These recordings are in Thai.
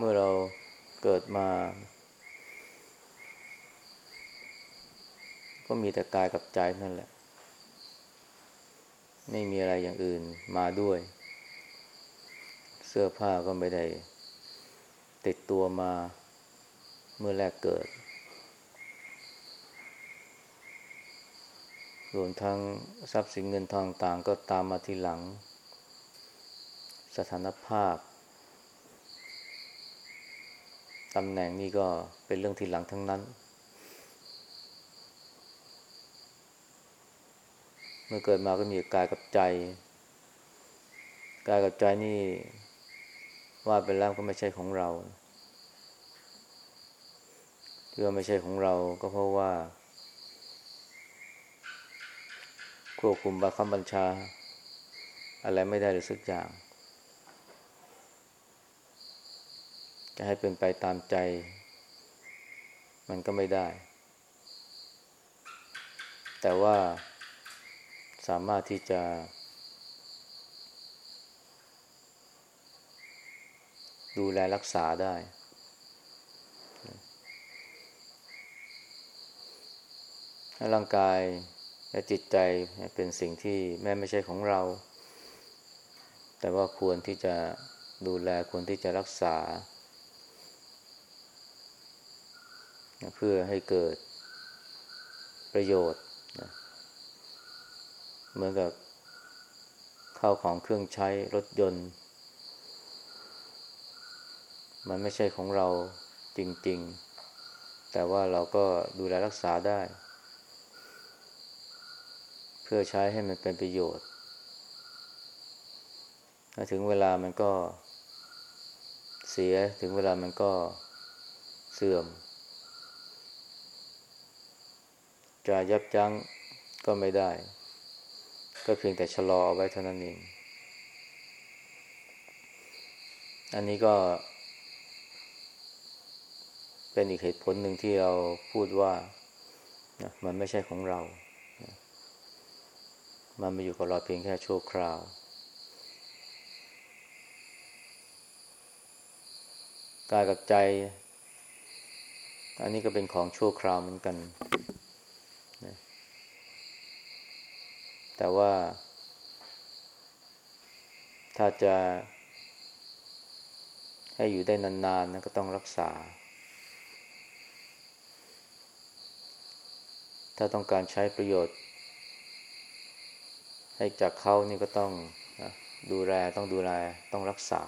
เมื่อเราเกิดมา ก็มีแต่กายกับใจนั่นแหละ ไม่มีอะไรอย่างอื่นมาด้วย เสื้อผ้าก็ไม่ได้ ติดตัวมาเมื่อแรกเกิด รวมทั้งทรัพย์สินเงินทองต่างก็ตามมาทีหลัง สถานภาพ ตำแหน่งนี่ก็เป็นเรื่องที่หลังทั้งนั้น เมื่อเกิดมาก็มีกายกับใจกายกับใจนี่ว่าไปแล้วก็ไม่ใช่ของเราที่ว่าไม่ใช่ของเราก็เพราะว่าควบคุมบังคับบัญชา อะไรไม่ได้เลยสักอย่าง จะให้เป็นไปตามใจ มันก็ไม่ได้ แต่ว่าสามารถที่จะ ดูแลรักษาได้ ร่างกายและจิตใจเป็นสิ่งที่แม้ไม่ใช่ของเรา แต่ว่าควรที่จะดูแลควรที่จะรักษา เพื่อให้เกิดประโยชน์เหมือนกับข้าวของเครื่องใช้รถยนต์ มันไม่ใช่ของเราจริง ๆ แต่ว่าเราก็ดูแลรักษาได้ เพื่อใช้ให้มันเป็นประโยชน์ถึงเวลามันก็เสียถึงเวลามันก็เสื่อม จะยับยั้งก็ไม่ได้ ก็เพียงแต่ชะลอไว้เท่านั้นเอง อันนี้ก็ เป็นอีกเหตุผลหนึ่งที่เราพูดว่านะมันไม่ใช่ของเรานะมันมาอยู่กับเราเพียงแค่ชั่วคราว กายกับใจ อันนี้ก็เป็นของชั่วคราวเหมือนกัน แต่ว่า ถ้าจะให้อยู่ได้นานๆนะก็ต้องรักษา ถ้าต้องการใช้ประโยชน์ ให้จากเขานี่ก็ต้องดูแลต้องดูแลต้องรักษา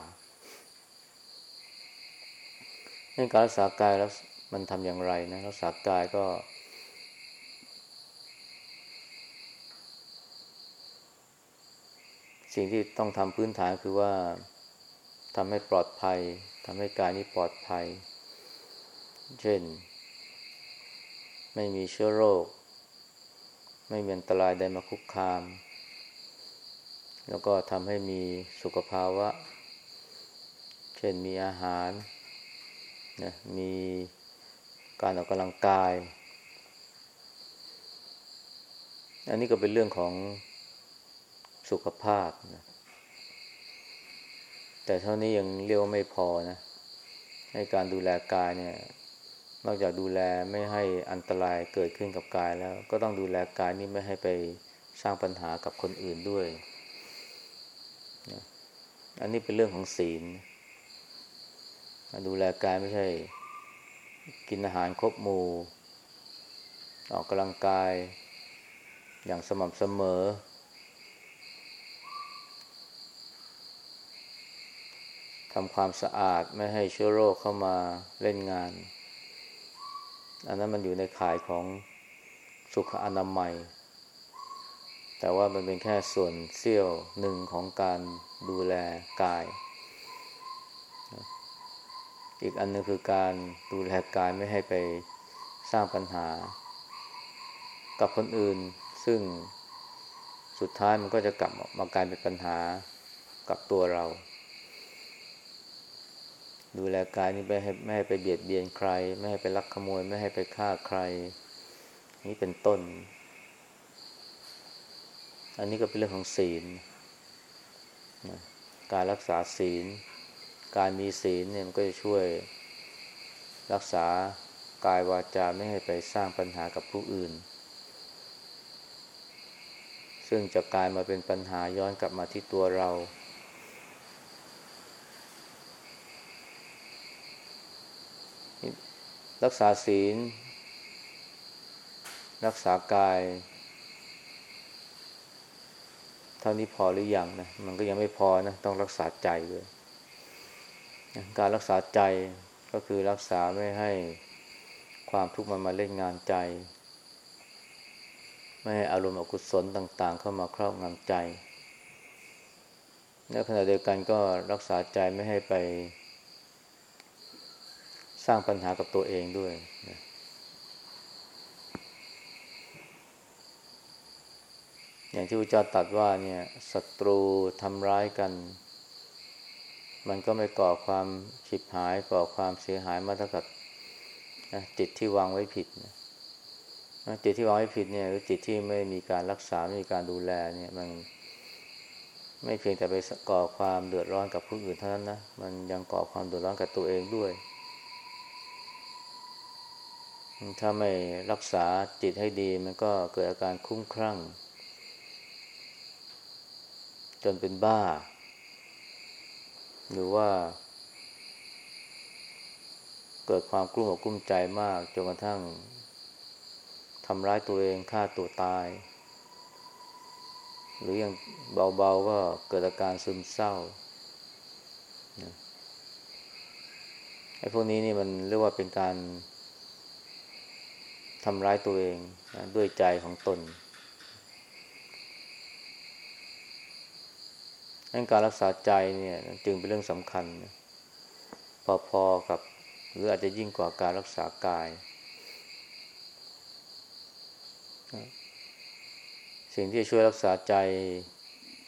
ในการรักษากายแล้วมันทำอย่างไรนะ รักษากายก็ สิ่งที่ต้องทำพื้นฐานคือว่าทำให้ปลอดภัยทำให้กายนี้ปลอดภัย เช่น ไม่มีเชื้อโรค ไม่มีอันตรายใดมาคุกคาม แล้วก็ทำให้มีสุขภาวะ เช่นมีอาหารนะมีการออกกำลังกาย อันนี้ก็เป็นเรื่องของ สุขภาพนะแต่เท่านี้ยังเรียกว่าไม่พอนะ ให้การดูแลกายเนี่ย นอกจากดูแลไม่ให้อันตรายเกิดขึ้นกับกายแล้ว ก็ต้องดูแลกายนี้ไม่ให้ไปสร้างปัญหากับคนอื่นด้วยนะอันนี้เป็นเรื่องของศีล ดูแลกายไม่ใช่ กินอาหารครบหมู่ ออกกำลังกาย อย่างสม่ำเสมอ ทำความสะอาดไม่ให้เชื้อโรคเข้ามาเล่นงาน อันนั้นมันอยู่ในข่ายของสุขอนามัย แต่ว่ามันเป็นแค่ส่วนเสี้ยวหนึ่งของการดูแลกาย อีกอันนึงคือการดูแลกายไม่ให้ไปสร้างปัญหา กับคนอื่นซึ่งสุดท้ายมันก็จะกลับมากลายเป็นปัญหากับตัวเรา ดูแลกายนี่ไม่ให้ไม่ให้ไปเบียดเบียนใคร ไม่ให้ไปลักขโมย ไม่ให้ไปฆ่าใคร นี่เป็นต้น อันนี้ก็เป็นเรื่องของศีลการรักษาศีล การมีศีลเนี่ยมันก็จะช่วยรักษากายวาจาไม่ให้ไปสร้างปัญหากับผู้อื่น ซึ่งจะกลายมาเป็นปัญหาย้อนกลับมาที่ตัวเรา รักษาศีล รักษากาย เท่านี้พอหรือยังนะ มันก็ยังไม่พอนะ ต้องรักษาใจด้วย การรักษาใจก็คือรักษาไม่ให้ความทุกข์มันมาเล่นงานใจ ไม่ให้อารมณ์อกุศลต่าง ๆ เข้ามาครอบงำใจในขณะเดียวกันก็รักษาใจไม่ให้ไป สร้างปัญหากับตัวเองด้วยนะอย่างที่พระเจ้าตรัสว่าเนี่ยศัตรูทำร้ายกัน มันก็ไม่ก่อความฉิบหายก่อความเสียหายมาเท่ากับนะจิตที่วางไว้ผิดนะจิตที่วางไว้ผิดเนี่ยหรือจิตที่ไม่มีการรักษาไม่มีการดูแลเนี่ยมันไม่เพียงแต่ไปก่อความเดือดร้อนกับผู้อื่นเท่านั้นนะ มันยังก่อความเดือดร้อนกับตัวเองด้วย ถ้าไม่รักษาจิตให้ดีมันก็เกิดอาการคุ้มครั่ง จนเป็นบ้า หรือว่า เกิดความกลุ้มอกกลุ้มใจมากจนกระทั่งทำร้ายตัวเองฆ่าตัวตาย หรืออย่างเบาๆก็เกิดอาการซึมเศร้าไอ้พวกนี้นี่มันเรียกว่าเป็นการ ทำร้ายตัวเองด้วยใจของตนดังการรักษาใจเนี่ยจึงเป็นเรื่องสำคัญ พอๆกับ หรืออาจจะยิ่งกว่าการรักษากาย สิ่งที่ช่วยรักษาใจ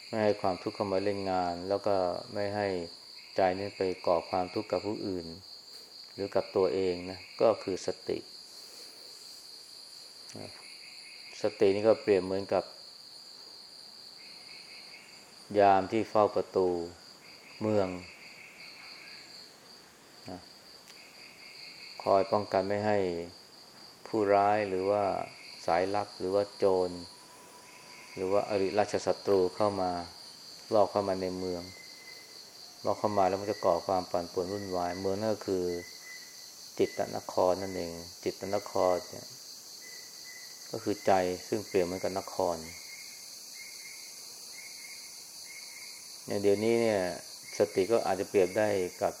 ไม่ให้ความทุกข์เข้ามาเล่นงาน แล้วก็ไม่ให้ใจนี้ไปก่อความทุกข์กับผู้อื่น หรือกับตัวเองนะก็คือสติ สตินี่ก็เปรียบเหมือนกับ ยามที่เฝ้าประตูเมือง คอยป้องกันไม่ให้ผู้ร้ายหรือว่าสายลับหรือว่าโจร หรือว่าอริราชศัตรูเข้ามาลอกเข้ามาในเมืองลอกเข้ามาแล้วมันจะก่อความปั่นป่วนวุ่นวาย เมืองนั่นก็คือจิตตนครนั่นเอง จิตตนครเนี่ย ก็คือใจซึ่งเปรียบเหมือนกับนครอย่างเดี๋ยวนี้เนี่ยสติก็อาจจะเปรียบได้กับ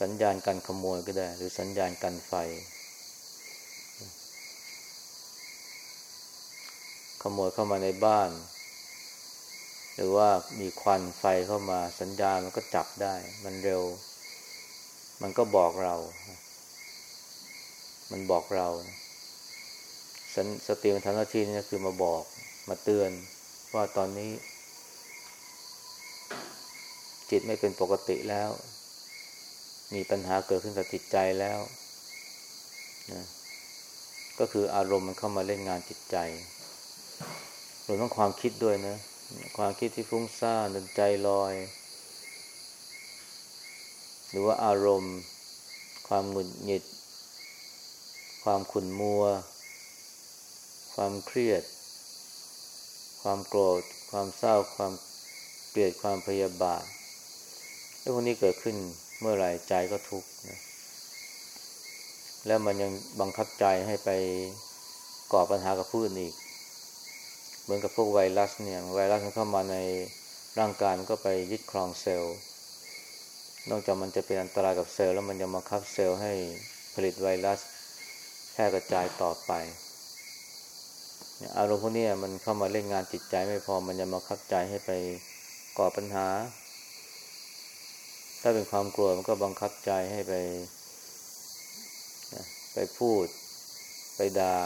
สัญญาณการขโมยก็ได้ หรือสัญญาณการไฟ ขโมยเข้ามาในบ้าน หรือว่ามีควันไฟเข้ามาสัญญาณมันก็จับได้ มันเร็ว มันก็บอกเรา มันบอกเรา สติมันทำหน้าที่นี่คือมาบอกมาเตือนว่าตอนนี้ จิตไม่เป็นปกติแล้ว มีปัญหาเกิดขึ้นกับจิตใจแล้วนะก็คืออารมณ์มันเข้ามาเล่นงานจิตใจรวมทั้งความคิดด้วยนะ ความคิดที่ฟุ้งซ่านดนใจลอย หรือว่าอารมณ์ ความหงุดหงิด ความขุ่นมัว ความเครียด ความโกรธ ความเศร้า ความเกลียด ความพยาบาทไอ้พวกนี้เกิดขึ้นเมื่อไหร่ใจก็ทุกข์นะแล้วมันยังบังคับใจให้ไปก่อปัญหากับผู้อื่นอีก เหมือนกับพวกไวรัสเนี่ยไวรัสมันเข้ามาในร่างกายมันก็ไปยึดครองเซลล์ นอกจากมันจะเป็นอันตรายกับเซลล์แล้วมันยังบังคับเซลล์ให้ผลิตไวรัสแพร่กระจายต่อไป อารมณ์พวกนี้มันเข้ามาเล่นงานจิตใจไม่พอมันยังบังคับใจให้ไปก่อปัญหา ถ้าเป็นความกลัวมันก็บังคับใจให้ไป ไปพูด ไปดา่า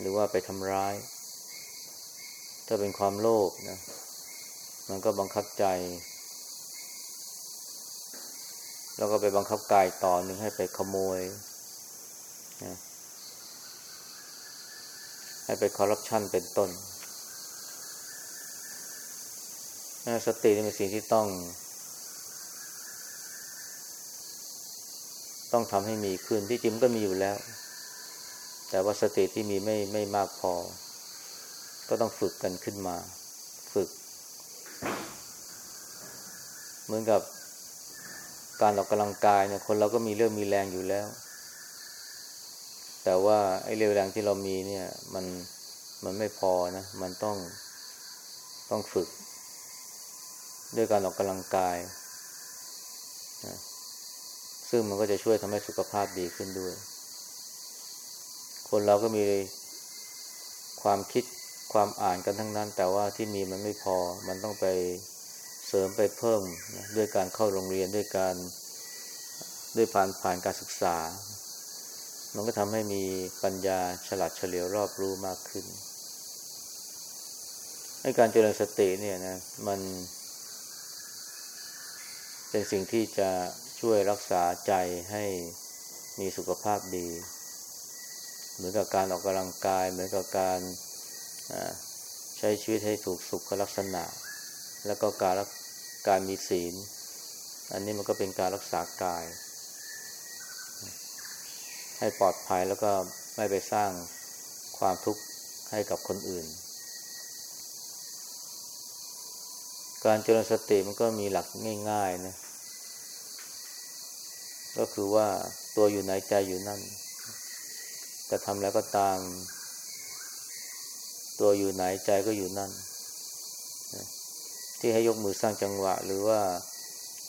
หรือว่าไปทำร้าย ถ้าเป็นความโลภนะ มันก็บังคับใจ แล้วก็ไปบังคับกายต่อหนึ่งให้ไปขโมยนะ ให้ไปคอร์รัปชันเป็นต้นสติเป็นสิ่งที่ต้อง ต้องทำให้มีขึ้นที่จริงก็มีอยู่แล้ว แต่ว่าสติที่มีไม่ไม่มากพอ ก็ต้องฝึกกันขึ้นมา ฝึก เหมือนกับการออกกำลังกายเนี่ยคนเราก็มีเรื่องมีแรงอยู่แล้ว แต่ว่าไอ้เรี่ยวแรงที่เรามีเนี่ย มันมันไม่พอนะ มันต้องต้องฝึก ด้วยการออกกำลังกายนะซึ่งมันก็จะช่วยทำให้สุขภาพดีขึ้นด้วย คนเราก็มีความคิดความอ่านกันทั้งนั้น แต่ว่าที่มีมันไม่พอ มันต้องไปเสริมไปเพิ่มนะด้วยการเข้าโรงเรียนด้วยการด้วยผ่านผ่านการศึกษา มันก็ทำให้มีปัญญาฉลาดเฉลียวรอบรู้มากขึ้นให้การเจริญสติเนี่ยนะมัน เป็นสิ่งที่จะช่วยรักษาใจให้มีสุขภาพดี เหมือนกับการออกกำลังกาย เหมือนกับการใช้ชีวิตให้ถูกสุขลักษณะ แล้วก็การการมีศีล อันนี้มันก็เป็นการรักษากาย ให้ปลอดภัยแล้วก็ไม่ไปสร้างความทุกข์ให้กับคนอื่น การเจริญสติมันก็มีหลักง่ายๆนะ ก็คือว่าตัวอยู่ไหนใจอยู่นั่น จะทำแล้วก็ตาม ตัวอยู่ไหนใจก็อยู่นั่น ที่ให้ยกมือสร้างจังหวะ หรือว่า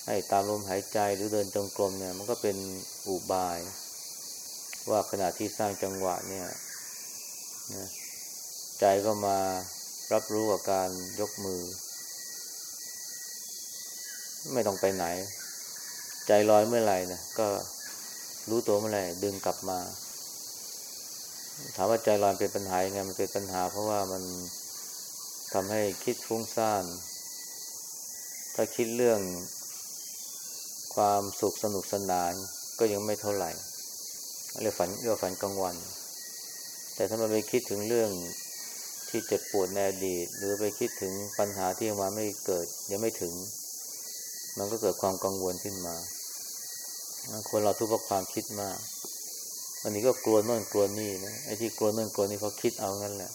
ให้ตามลมหายใจหรือเดินจงกรมเนี่ย มันก็เป็นอุบาย ว่าขณะที่สร้างจังหวะเนี่ยใจก็มารับรู้กับการยกมือ ไม่ต้องไปไหน ใจลอยเมื่อไหร่นะก็รู้ตัวเมื่อไหร่ดึงกลับมา ถามว่าใจลอยเป็นปัญหายังไงมันเป็นปัญหา เพราะว่ามันทำให้คิดฟุ้งซ่านถ้าคิดเรื่องความสุขสนุกสนานก็ยังไม่เท่าไหร่ เรียกฝันเรียกฝันกลางวัน แต่ถ้ามันไปคิดถึงเรื่องที่เจ็บปวดในอดีต หรือไปคิดถึงปัญหาที่ยังมาไม่เกิด ยังไม่ถึง มันก็เกิดความกังวลขึ้นมาคนเราทุกข์เพราะความคิดมากอันนี้ก็กลัวโน่นกลัวนี่นะไอ้ที่กลัวโน่นกลัวนี่เขาคิดเอางั้นแหละ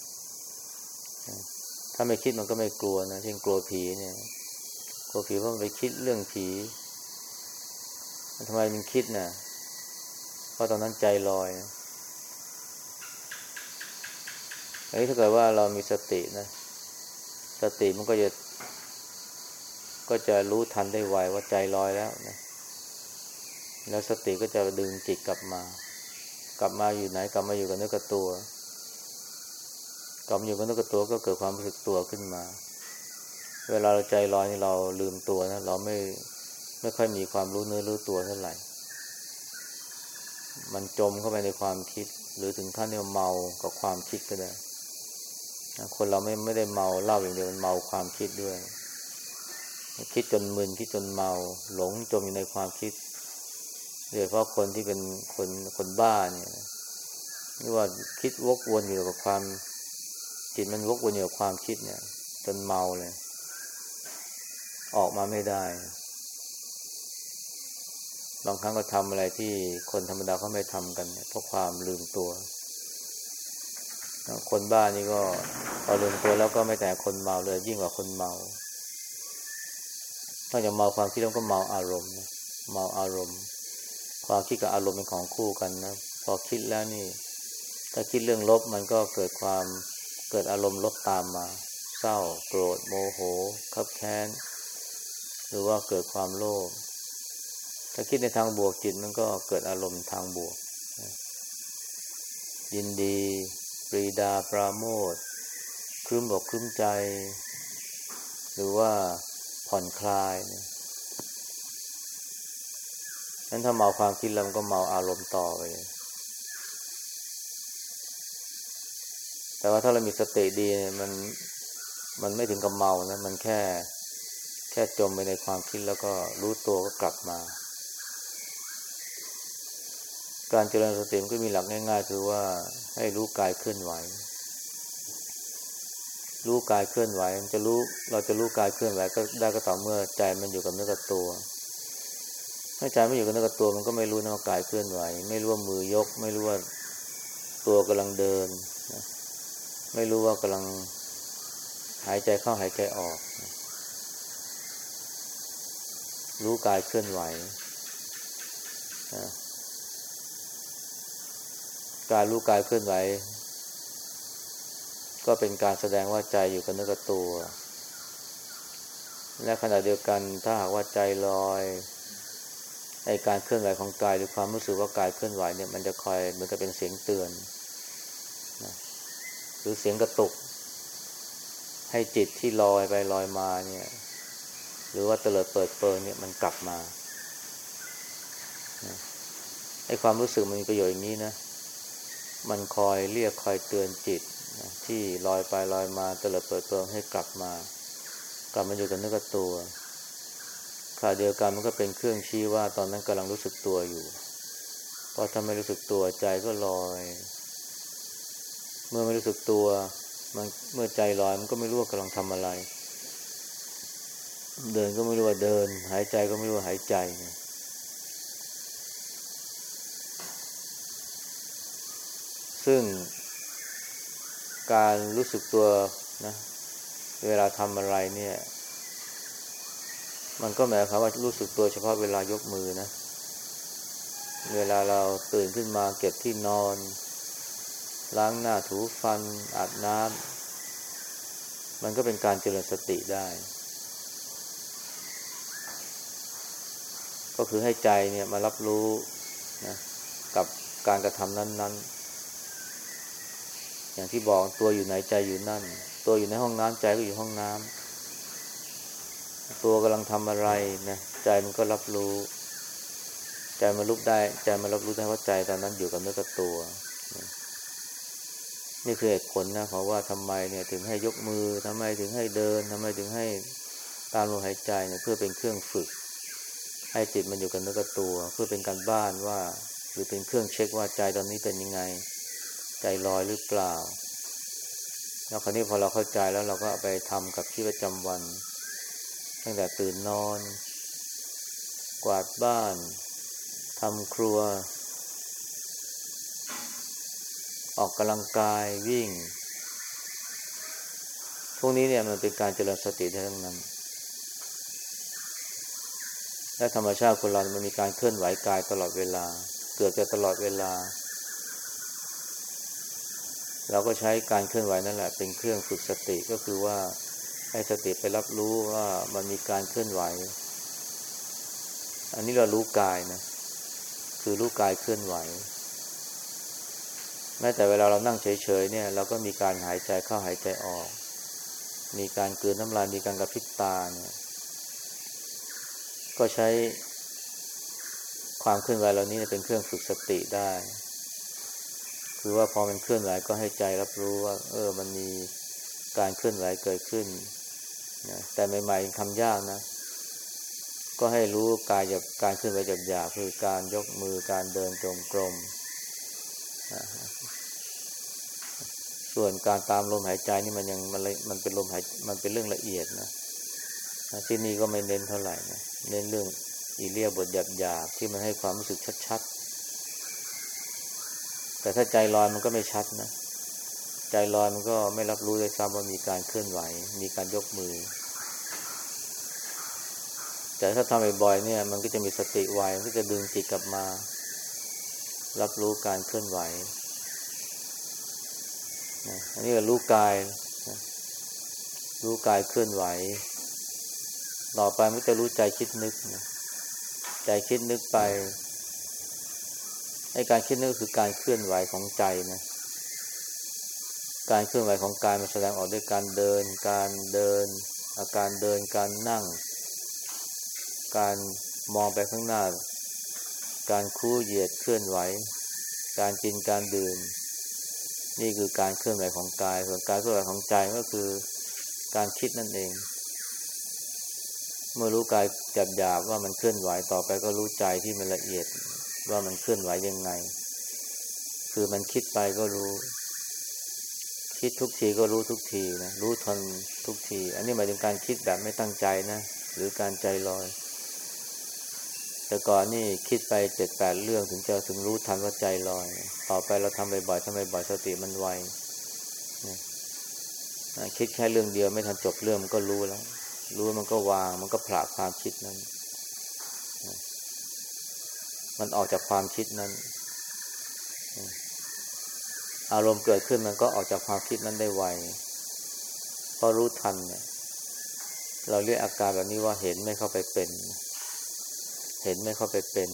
ถ้าไม่คิดมันก็ไม่กลัวนะเช่นกลัวผีเนี่ยกลัวผีเพราะมันไปคิดเรื่องผีทำไมมันคิดนะ่ะ ราะตอนนั้นใจลอยนะอันนี้ถ้าเกิดว่าเรามีสตินะ สติมันก็จะ ก็จะรู้ทันได้ไวว่าใจลอยแล้วนะ แล้วสติก็จะดึงจิตกลับมา กลับมาอยู่ไหน กลับมาอยู่กับเนื้อกับตัว กลับมาอยู่กับเนื้อกับตัวก็เกิดความรู้สึกตัวขึ้นมา เวลาเราใจลอยนี่เราลืมตัวนะ เราไม่ไม่ค่อยมีความรู้เนื้อรู้ตัวเท่าไหร่ มันจมเข้าไปในความคิด หรือถึงขั้นเนี่ยเมากับความคิดก็ได้คนเราไม่ไม่ได้เมาเล่าอย่างเดียวมันเมาความคิดด้วย คิดจนมึนคิดจนเมา หลงจมอยู่ในความคิดโดยเฉพาะคนที่เป็นคนคนบ้าเนี่ยนี่ว่าคิดวกวนอยู่กับความ จิตมันวกวนอยู่กับความคิดเนี่ย จนเมาเลย ออกมาไม่ได้ บางครั้งก็ทำอะไรที่คนธรรมดาเขาไม่ทำกันเพราะความลืมตัว คนบ้านี่ก็พอลืมตัวแล้วก็ไม่แต่คนเมาเลย ยิ่งกว่าคนเมานอกจากเมาความคิดแล้วก็เมาอารมณ์เมาอารมณ์ ความคิดกับอารมณ์เป็นของคู่กันนะพอคิดแล้วนี่ ถ้าคิดเรื่องลบมันก็เกิดความเกิดอารมณ์ลบตามมา เศร้า โกรธ โมโหขับแค้น หรือว่าเกิดความโลภ ถ้าคิดในทางบวกจิตมันก็เกิดอารมณ์ทางบวก ยินดี ปรีดาปราโมทคลื้มบอกคลื้มใจ หรือว่าผ่อนคลายนั้นถ้าเมาความคิดแล้วมันก็เมาอารมณ์ต่อไป แต่ว่าถ้าเรามีสติดีเนี่ยมันมันไม่ถึงกับเมานะ มันแค่แค่จมไปในความคิดแล้วก็รู้ตัวก็กลับมา การเจริญสติมก็มีหลักง่ายๆ คือว่าให้รู้กายเคลื่อนไหว รู้กายเคลื่อนไหวจะรู้เราจะรู้กายเคลื่อนไหวก็ได้ก็ต่อเมื่อใจมันอยู่กับเนื้อกับตัวถ้าใจไม่อยู่กับเนื้อกับตัวมันก็ไม่รู้นะว่ากายเคลื่อนไหว ไม่รู้ว่ามือยก ไม่รู้ว่าตัวกำลังเดิน ไม่รู้ว่ากำลังหายใจเข้าหายใจออก รู้กายเคลื่อนไหวนะ การรู้กายเคลื่อนไหว ก็เป็นการแสดงว่าใจอยู่กับเนื้อกับตัว และขณะเดียวกันถ้าหากว่าใจลอยไอการเคลื่อนไหวของกายหรือความรู้สึกว่ากายเคลื่อนไหวเนี่ยมันจะคอยเหมือนกับเป็นเสียงเตือนนะหรือเสียงกระตุก ให้จิตที่ลอยไปลอยมาเนี่ย หรือว่าเตลิดเปิดเปิงเนี่ยมันกลับมาไอความรู้สึกมันมีประโยชน์อย่างนี้นะ มันคอยเรียกคอยเตือนจิตนะที่ลอยไปลอยมาตลิดเปิดเปิงให้กลับมา กลับมาอยู่กับเนื้อกับตัวขณะเดียวกันมันก็เป็นเครื่องชี้ว่าตอนนั้นกำลังรู้สึกตัวอยู่เพราะถ้าไม่รู้สึกตัวใจก็ลอย เมื่อไม่รู้สึกตัว มันเมื่อใจลอยมันก็ไม่รู้ว่ากำลังทำอะไร เดินก็ไม่รู้ว่าเดิน หายใจก็ไม่รู้ว่าหายใจ ซึ่ง การรู้สึกตัวนะ เวลาทำอะไรเนี่ย มันก็หมายความว่ารู้สึกตัวเฉพาะเวลายกมือนะ เวลาเราตื่นขึ้นมาเก็บที่นอน ล้างหน้าถูฟัน อาบน้ำมันก็เป็นการเจริญสติได้ ก็คือให้ใจเนี่ยมารับรู้นะกับการกระทำนั้น ๆ อย่างที่บอกตัวอยู่ไหนใจอยู่นั่น ตัวอยู่ในห้องน้ำใจก็อยู่ห้องน้ำตัวกำลังทำอะไรนะใจมันก็รับรู้ ใจมันรู้ได้ ใจมันรับรู้ได้ว่าใจตอนนั้นอยู่กับเนื้อกับตัว นี่คือเหตุผลนะเพราะว่าทำไมเนี่ย ถึงให้ยกมือทำไมถึงให้เดินทำไมถึงให้ตามลมหายใจเนี่ยเพื่อเป็นเครื่องฝึก ให้จิตมันอยู่กับเนื้อกับตัว เพื่อเป็นการบ้านว่า หรือเป็นเครื่องเช็คว่าใจตอนนี้เป็นยังไง ใจลอยหรือเปล่า แล้วคราวนี้พอเราเข้าใจแล้วเราก็ไปทำกับชีวิตประจำวัน ตั้งแต่ตื่นนอน กวาดบ้านทำครัว ออกกำลังกายวิ่ง พวกนี้เนี่ยมันเป็นการเจริญสติทั้งนั้นและธรรมชาติคนเรามันมีการเคลื่อนไหวกายตลอดเวลา เกิดจะตลอดเวลา เราก็ใช้การเคลื่อนไหวนั่นแหละ เป็นเครื่องฝึกสติก็คือว่าให้สติไปรับรู้ว่ามันมีการเคลื่อนไหว อันนี้เรารู้กายนะ คือรู้กายเคลื่อนไหว แม้แต่เวลาเรานั่งเฉยๆเนี่ย เราก็มีการหายใจเข้าหายใจออก มีการเกินน้ำลาย มีการกระพริบตาเนี่ย ก็ใช้ความเคลื่อนไหวเหล่านี้เป็นเครื่องฝึกสติได้ คือว่าพอมันเคลื่อนไหวก็ให้ใจรับรู้ว่า เออ มันมีการเคลื่อนไหวเกิดขึ้นนะแต่ใหม่ๆทำยากนะ ก็ให้รู้กายจากการเคลื่อนไหวหยาบๆคือการยกมือการเดินจงกรมนะส่วนการตามลมหายใจนี่มันยังมันมันเป็นลมหายมันเป็นเรื่องละเอียดนะที่นี่ก็ไม่เน้นเท่าไหร่นะเน้นเรื่องอีเลียบทหยาบๆที่มันให้ความรู้สึกชัดๆ แต่ถ้าใจลอยมันก็ไม่ชัดนะ ใจลอยมันก็ไม่รับรู้เลยซ้ำว่ามีการเคลื่อนไหว มีการยกมือ แต่ถ้าทำบ่อยๆเนี่ย มันก็จะมีสติไวมันก็จะดึงจิตกลับมา รับรู้การเคลื่อนไหวอันนี้ก็รู้กาย รู้กายเคลื่อนไหว ต่อไปมันจะรู้ใจคิดนึกนะใจคิดนึกไป ไอ้การคิดนึกคือการเคลื่อนไหวของใจนะ การเคลื่อนไหวของกายมันแสดงออกด้วยการเดิน การเดิน อาการเดิน การนั่ง การมองไปข้างหน้า การคู่เหยียดเคลื่อนไหว การกิน การดื่ม นี่คือการเคลื่อนไหวของกาย ส่วนการเคลื่อนไหวของใจก็คือการคิดนั่นเอง เมื่อรู้กายจับหยาบว่ามันเคลื่อนไหวต่อไปก็รู้ใจที่มันละเอียด ว่ามันเคลื่อนไหวยังไง คือมันคิดไปก็รู้ คิดทุกทีก็รู้ทุกทีนะรู้ทันทุกที อันนี้หมายถึงการคิดแบบไม่ตั้งใจนะ หรือการใจลอย แต่ก่อนนี่คิดไปเจ็ดแปดเรื่องถึงจะถึงรู้ทันว่าใจลอย ต่อไปเราทำบ่อยๆทำบ่อยๆสติมันไวคิดแค่เรื่องเดียวไม่ทันจบเรื่องมันก็รู้แล้ว รู้มันก็วาง มันก็ผละความคิดนั้น มันออกจากความคิดนั้น อารมณ์เกิดขึ้นมันก็ออกจากความคิดนั้นได้ไวพอรู้ทันเนี่ย เราเรียกอาการแบบนี้ว่าเห็นไม่เข้าไปเป็น เห็นไม่เข้าไปเป็น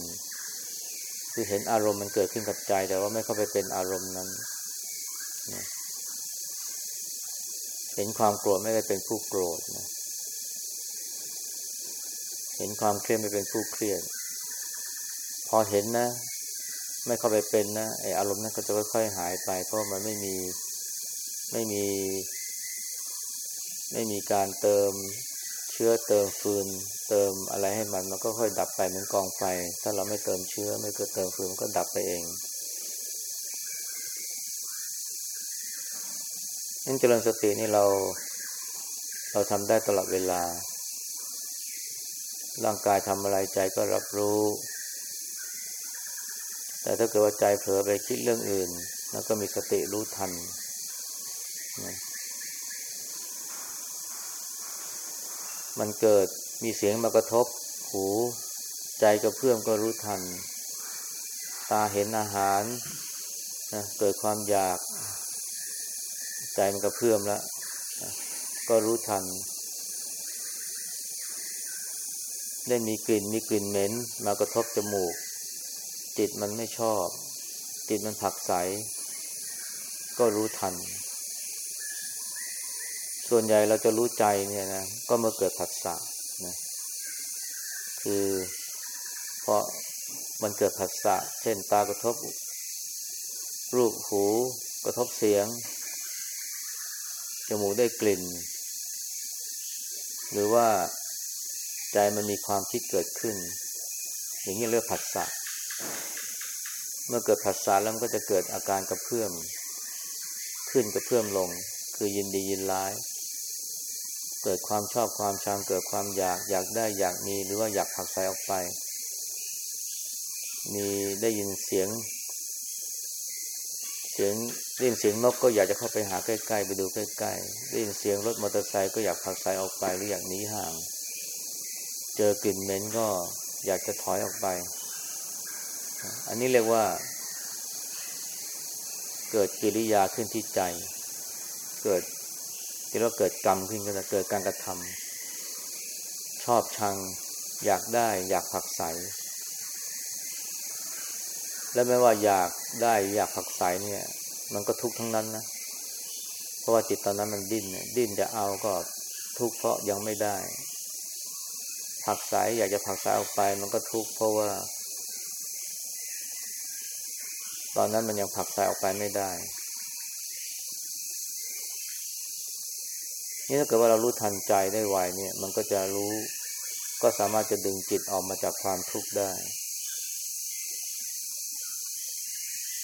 คือเห็นอารมณ์มันเกิดขึ้นกับใจ แต่ว่าไม่เข้าไปเป็นอารมณ์นั้นเห็นความโกรธไม่ได้เป็นผู้โกรธนะ เห็นความเครียดไม่เป็นผู้เครียด พอเห็นนะ ไม่เข้าไปเป็นนะไออารมณ์นั้นก็จะค่อยๆหายไป เพราะมันไม่มีไม่มี ไม่มีการเติมเชื้อเติมฟืน เติมอะไรให้มันมันก็ค่อยดับไปเหมือนกองไฟ ถ้าเราไม่เติมเชื้อ ไม่เกิดเติมฟืนมันก็ดับไปเองนั่นเจริญสตินี่เรา เราทำได้ตลอดเวลา ร่างกายทำอะไรใจก็รับรู้ แต่ถ้าเกิดว่าใจเผลอไปคิดเรื่องอื่น แล้วก็มีสติรู้ทันนะมันเกิดมีเสียงมากระทบ หูใจกระเพื่อมก็รู้ทัน ตาเห็นอาหารนะเกิดความอยาก ใจมันกระเพื่อมแล้วนะก็รู้ทัน ได้มีกลิ่นมีกลิ่นเหม็น มากระทบจมูก จิตมันไม่ชอบ จิตมันผักใส ก็รู้ทัน ส่วนใหญ่เราจะรู้ใจเนี่ยนะ ก็มื่อเกิดผัสสะนะคือเพราะมันเกิดผัสสะ เช่นตากระทบ รูปหูกระทบเสียง จมูกได้กลิ่น หรือว่าใจมันมีความคิดเกิดขึ้น อย่างนี้เรียกผัสสะ เมื่อเกิดผัสสะแล้วมันก็จะเกิดอาการกระเพื่อม ขึ้นกระเพื่อมลง คือยินดียินร้าย เกิดความชอบความชังเกิดความอยากอยากได้อยากมีหรือว่าอยากผักใส่ออกไป มีได้ยินเสียง เสียงได้ยินเสียงนกก็อยากจะเข้าไปหาใกล้ๆไปดูใกล้ๆได้ยินเสียงรถมอเตอร์ไซค์ก็อยากผักใส่ออกไปหรืออยากหนีห่าง เจอกลิ่นเหม็นก็อยากจะถอยออกไป อันนี้เรียกว่า เกิดกิริยาขึ้นที่ใจ เกิดที่เราเกิดกรรมขึ้นก็จะเกิดการกระทำชอบชัง อยากได้ อยากผักใส และไม่ว่าอยากได้อยากผักใสเนี่ย มันก็ทุกข์ทั้งนั้นนะเพราะว่าจิตตอนนั้นมันดิ้นดิ้นจะเอาก็ทุกข์เพราะยังไม่ได้ ผักใสอยากจะผักใสออกไป มันก็ทุกข์เพราะว่า ตอนนั้นมันยังผลักใสออกไปไม่ได้ นี่ถ้าเกิดว่าเรารู้ทันใจได้ไวเนี่ย มันก็จะรู้ ก็สามารถจะดึงจิตออกมาจากความทุกข์ได้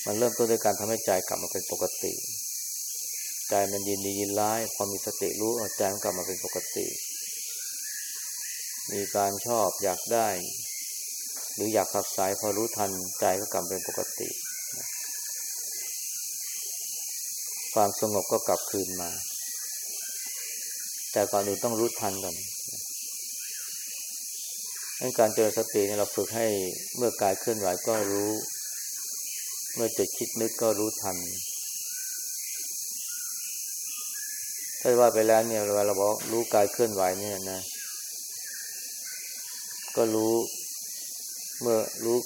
มันเริ่มต้นด้วยการทำให้ใจกลับมาเป็นปกติ ใจมันยินดียินร้าย พอมีสติรู้ใจมันกลับมาเป็นปกติ มีการชอบอยากได้ หรืออยากขับสายพอรู้ทันใจก็กลับเป็นปกติ ความสงบก็กลับคืนมา แต่ก่อนอื่นต้องรู้ทันก่อนการเจริญสติเนี่ยเราฝึกให้เมื่อกายเคลื่อนไหวก็รู้ เมื่อจิตคิดนึกก็รู้ทันถ้าว่าไปแล้วเนี่ยเวลาเราบอกรู้กายเคลื่อนไหวเนี่ยนะ ก็รู้เมื่อรู้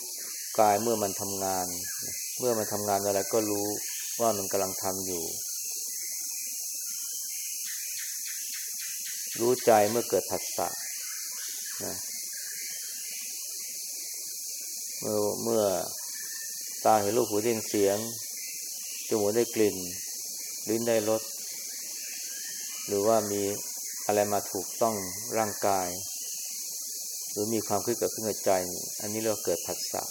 กายเมื่อมันทำงาน เมื่อมันทำงานอะไรก็รู้ ว่ามันกำลังทำอยู่ รู้ใจเมื่อเกิดผัสสะนะเมื่อเมื่อตาเห็นรูปหูได้ยินเสียง จมูกได้กลิ่น ลิ้นได้รส หรือว่ามีอะไรมาถูกต้องร่างกาย หรือมีความคิดเกิดขึ้นในใจ อันนี้เราเกิดผัสสะ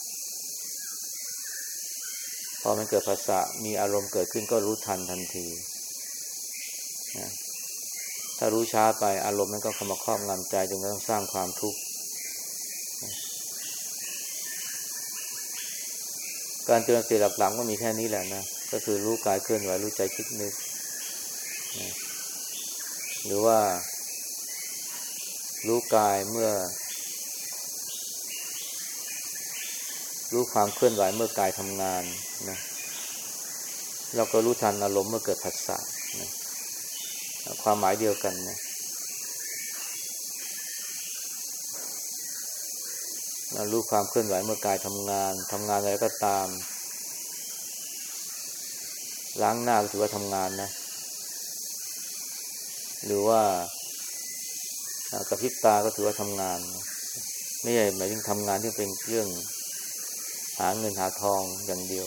พอมันเกิดภาษามีอารมณ์เกิดขึ้นก็รู้ทันทันทีนะถ้ารู้ช้าไปอารมณ์นั้นก็เข้ามาครอบงำใจจนกระทั่งสร้างความทุกข์การเตือนสติหลักๆก็มีแค่นี้แหละนะ ก็คือรู้กายเคลื่อนไหวรู้ใจคิดนึกหรือว่า รู้กายเมื่อ รู้ความเคลื่อนไหวเมื่อกายทำงานนะเราก็รู้ทันอารมณ์เมื่อเกิดผัสสะนะความหมายเดียวกันนะรู้ความเคลื่อนไหวเมื่อกายทำงานทำงานอะไรก็ตาม ล้างหน้าก็ถือว่าทำงานนะ หรือว่ากระพริบตาก็ถือว่าทำงาน ไม่ใช่หมายถึงทำงานที่เป็นเรื่อง หาเงินหาทองอย่างเดียว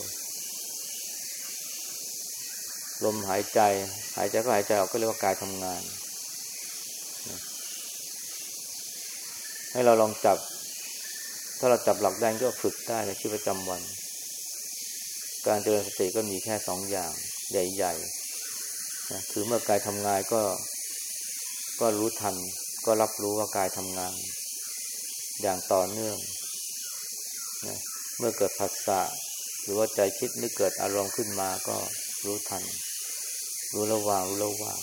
ลมหายใจ หายใจก็หายใจออกก็เรียกว่ากายทำงาน ให้เราลองจับ ถ้าเราจับหลักได้ก็ฝึกได้ในชีวิตประจำวัน การเจริญสติก็มีแค่สองอย่าง ใหญ่ๆนะคือเมื่อกายทำงานก็ ก็รู้ทัน ก็รับรู้ว่ากายทำงาน อย่างต่อเนื่องนะ เมื่อเกิดผัสสะหรือว่าใจคิดนึกเกิดอารมณ์ขึ้นมาก็รู้ทัน รู้ระวางรู้ระวาง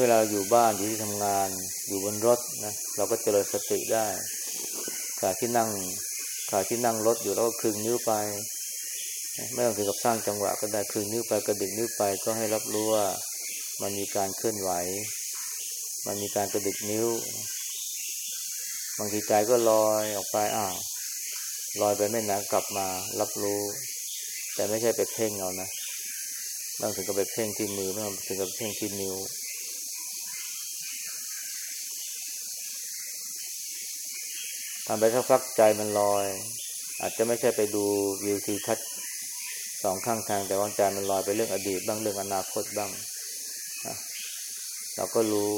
เวลาอยู่บ้านอยู่ที่ทำงาน อยู่บนรถนะเราก็เจริญสติได้ขาที่นั่งขาที่นั่งรถอยู่แล้วก็คึงนิ้วไป ไม่ต้องถึงกับสร้างจังหวะก็ได้คึงนิ้วไปกระดิกนิ้วไปก็ให้รับรู้ว่า มันมีการเคลื่อนไหว มันมีการกระดิกนิ้ว บางทีใจก็ลอยออกไปอ้าวลอยไปไม่นานกลับมารับรู้ แต่ไม่ใช่ไปเพ่งเอานะไม่ต้องถึงกับไปเพ่งที่มือไม่ต้องถึงกับเพ่งที่นิ้ว ทำไปสักพักใจมันลอย อาจจะไม่ใช่ไปดูวิวทิวทัศน์สองข้างทางแต่ว่าใจมันลอยไปเรื่องอดีตบ้างเรื่องอนาคตบ้าง เราก็รู้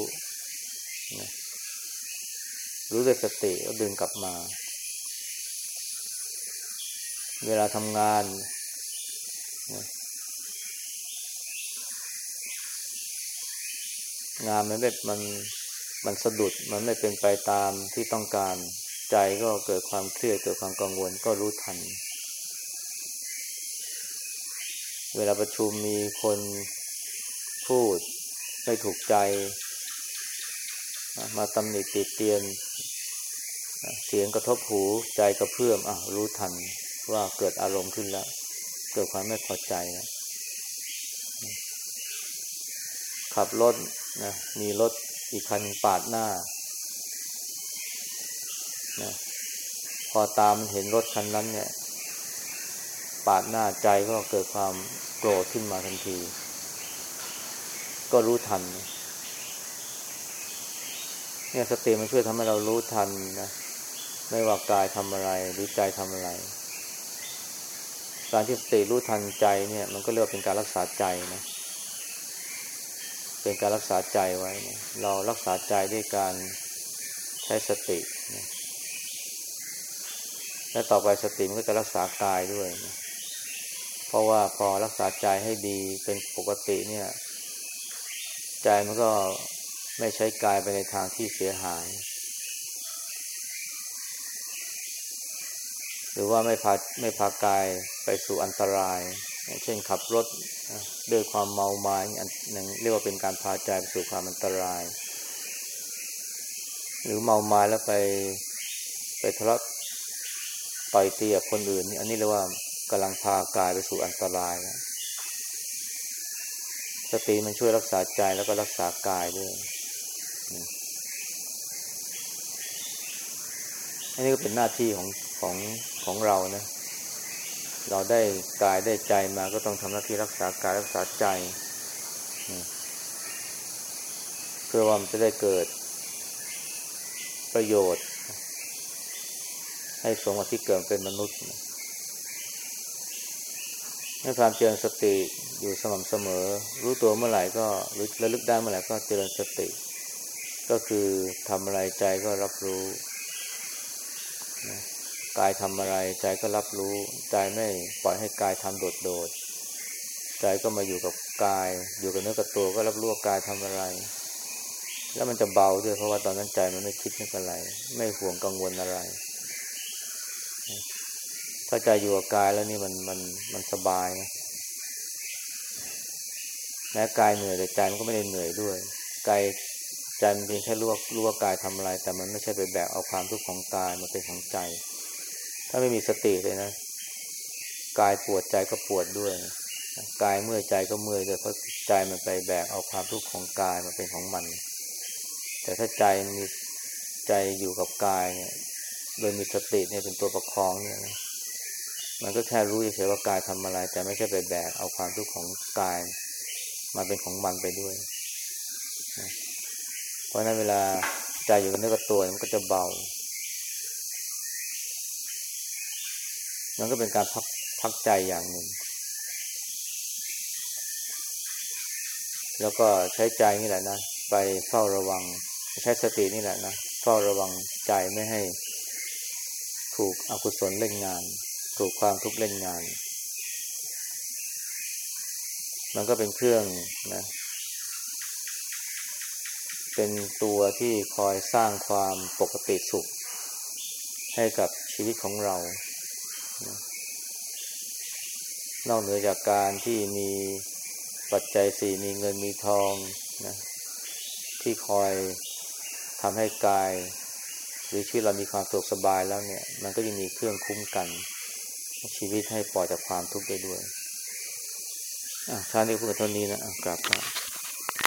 นะรู้ด้วยสติก็ดึงกลับมา เวลาทำงานนะงานมันไม่มันมันสะดุดมันไม่เป็นไปตามที่ต้องการใจก็เกิดความเครียดเกิดความกังวลก็รู้ทัน เวลาประชุมมีคน พูดไม่ถูกใจ มาตำหนิติเตียน เสียงกระทบหูใจกระเพื่อมอะรู้ทันว่าเกิดอารมณ์ขึ้นแล้ว เกิดความไม่พอใจนะขับรถนะมีรถอีกคันปาดหน้านะพอตามมันเห็นรถคันนั้นเนี่ย ปาดหน้าใจก็เกิดความโกรธขึ้นมาทันที ก็รู้ทัน เนี่ยสติมันช่วยทำให้เรารู้ทันนะ ไม่ว่ากายทำอะไรหรือใจทำอะไร การที่สติรู้ทันใจเนี่ย มันก็เรียกเป็นการรักษาใจนะ เป็นการรักษาใจไว้นะเรารักษาใจด้วยการใช้สตินะและต่อไปสติมันก็จะรักษากายด้วยนะเพราะว่าพอรักษาใจให้ดีเป็นปกติเนี่ย ใจมันก็ไม่ใช้กายไปในทางที่เสียหาย หรือว่าไม่พาไม่พากายไปสู่อันตราย อย่างเช่นขับรถด้วยความเมาไม้อันหนึ่งเรียกว่าเป็นการพาใจไปสู่ความอันตราย หรือเมาไม้แล้วไปไปทะเลาะต่อยตีกับคนอื่น อันนี้เรียกว่ากำลังพากายไปสู่อันตรายนะ สติมันช่วยรักษาใจแล้วก็รักษากายด้วยอันนี้ก็เป็นหน้าที่ของของของเรานะ เราได้กายได้ใจมาก็ต้องทำหน้าที่รักษากายรักษาใจ เพื่อว่ามันจะได้เกิดประโยชน์ ให้สมกับที่เกิดเป็นมนุษย์ ให้ความเจริญสติอยู่สม่ำเสมอ รู้ตัวเมื่อไหร่ก็รู้ระลึกได้เมื่อไหร่ก็เจริญสติ ก็คือทำอะไรใจก็รับรู้นะกายทำอะไรใจก็รับรู้ ใจไม่ปล่อยให้กายทำโดดโดดใจก็มาอยู่กับกาย อยู่กับเนื้อกับตัวก็รับรู้ว่ากายทำอะไร แล้วมันจะเบาด้วยเพราะว่าตอนนั้นใจมันไม่คิดไม่อะไร ไม่ห่วงกังวลอะไร ถ้าใจอยู่กับกายแล้วนี่มันมันมันสบายนะแม้กายเหนื่อยแต่ใจมันก็ไม่ได้เหนื่อยด้วยกายใจมันเพียงแค่รู้ว่ารู้ว่ากายทำอะไร แต่มันไม่ใช่ไปแบกเอาความทุกข์ของกายมาเป็นของใจ ถ้าไม่มีสติเลยนะกายปวดใจก็ปวดด้วยกายเมื่อยใจก็เมื่อยด้วยเพราะใจมันไปแบกเอาความทุกข์ของกายมาเป็นของมัน แต่ถ้าใจมีใจอยู่กับกายเนี่ย โดยมีสติเนี่ยเป็นตัวประคองเนี่ยนะ มันก็แค่รู้เฉยๆว่ากายทำอะไร แต่ไม่ใช่ไปแบกเอาความทุกข์ของกาย มาเป็นของมันไปด้วยนะเพราะนั้นเวลาใจอยู่กับเนื้อกับตัวมันก็จะเบา มันก็เป็นการพักพักใจอย่างหนึ่ง แล้วก็ใช้ใจนี่แหละนะ ไปเฝ้าระวัง ใช้สตินี่แหละนะ เฝ้าระวังใจไม่ให้ถูกอกุศลเล่นงาน ถูกความทุกข์เล่นงาน มันก็เป็นเครื่องนะ เป็นตัวที่คอยสร้างความปกติสุข ให้กับชีวิตของเรานะนอกเหนือจากการที่มีปัจจัยสี่มีเงินมีทองนะที่คอยทำให้กาย หรือชีวิตเรามีความสุขสบายแล้วเนี่ย มันก็ยังมีเครื่องคุ้มกัน ชีวิตให้ปลอดจากความทุกข์ได้ด้วยอะชาตินี้พูดกันเท่านี้นะอะกลับมา